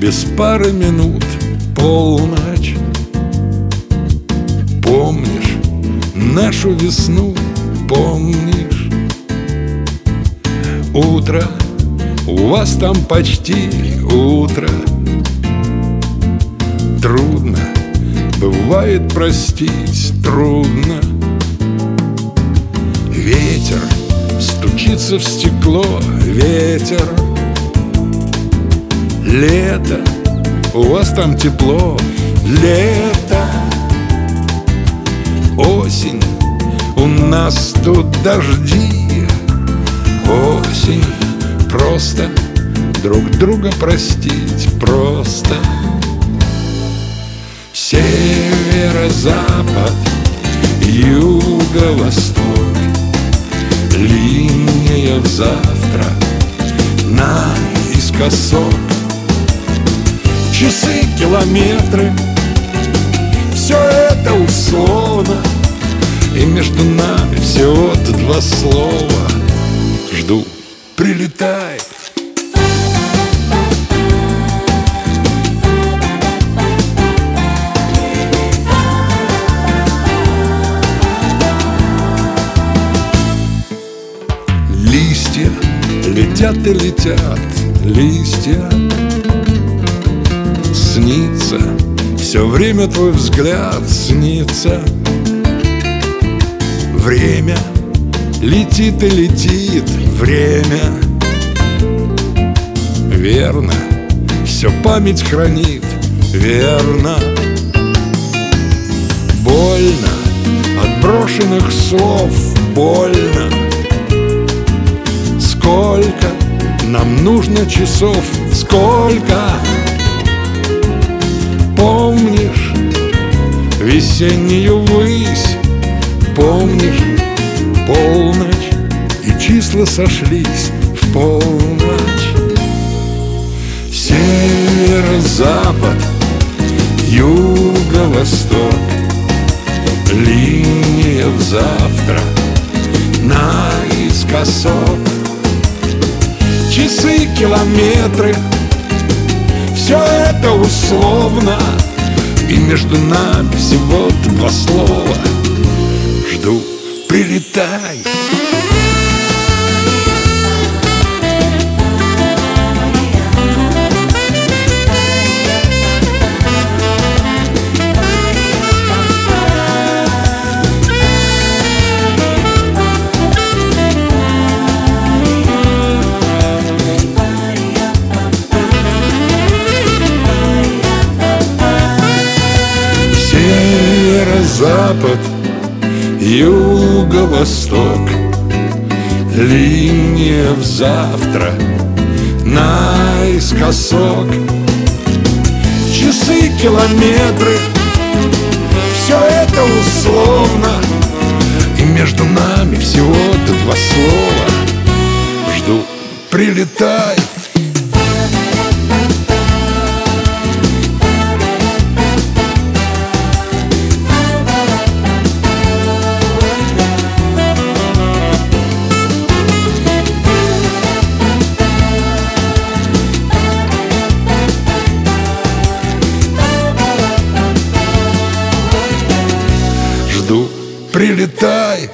Без пары минут полночь. Помнишь нашу весну, помнишь? Утро, у вас там почти утро. Трудно, бывает простить, трудно. Ветер стучится в стекло, ветер Лето, у вас там тепло, лето Осень, у нас тут дожди. Осень, просто друг друга простить, просто. Северо-запад, юго-восток. Линия в завтра наискосок Часы, километры. Все это условно И между нами всего-то два слова. Жду, прилетай Листья летят и летят, листья Снится, все время твой взгляд снится. Время летит и летит, время. Верно, все память хранит, верно. Больно от брошенных слов, больно. Сколько нам нужно часов, сколько весеннюю высь, помнишь полночь И числа сошлись в полночь. Северо-запад, юго-восток Линия в завтра наискосок. Часы, километры Все это условно И между нами всего-то два слова. Жду, прилетай Северо-запад, юго-восток Линия в завтра наискосок. Часы, километры Все это условно. И между нами всего-то два слова. Жду, прилетай Прилетай